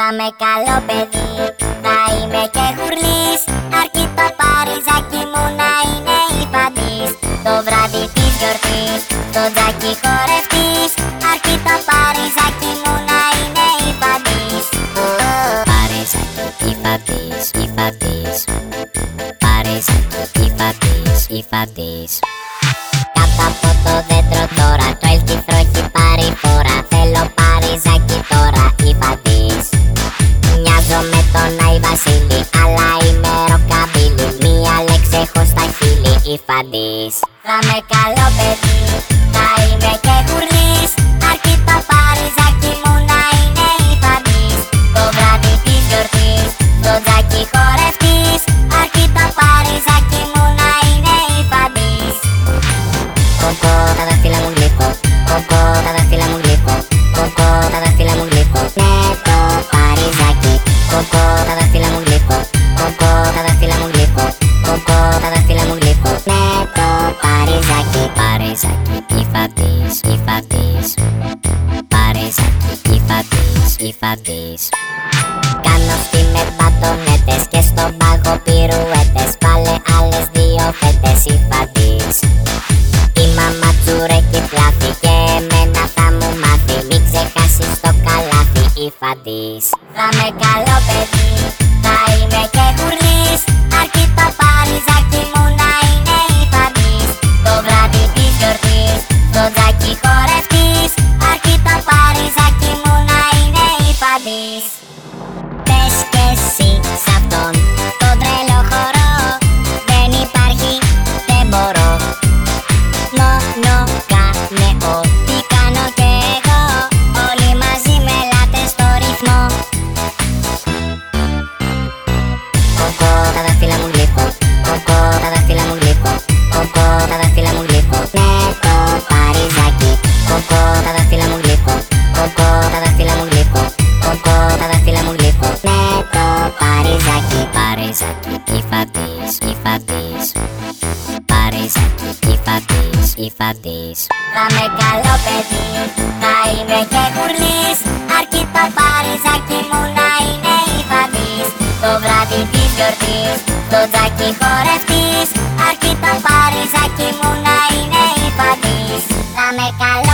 Θα με καλό παιδί, θα είμαι και χουρλής Αρκεί το παριζάκι μου να είναι η παντής Το βράδυ της γιορτής, το τζάκι χορευτής. Αρκεί το παριζάκι μου να είναι η παντής Παριζάκι, η παντής, η παντής Παριζάκι, η παντής, η παντής Κάτω από το δέντρο τώρα, το ελκυθρό έχει πάρει φορά χείλη, η φαντής Θα με καλό Παριζάκι, η φαντής, η φαντής Παριζάκι, η φαντής, η φαντής Κάνω στη με μπατονέτες και στον πάγο πυρουέτες. Βάλε άλλες δύο φέτες η φαντής Η μαμά τσουρέκι φλάφι και εμένα θα μου μάθει. Μην ξεχάσεις το καλάθι η φαντής Θα με καλό παιδί, κύφα. Θα με καλό παιδί, θα είμαι και κουρλής Αρκεί το παριζάκι μου να είναι υφαντής. Το βράδυ της γιορτής, το τζάκι χορευτής. Αρκεί το παριζάκι μου να είναι υφαντής. Θα με καλό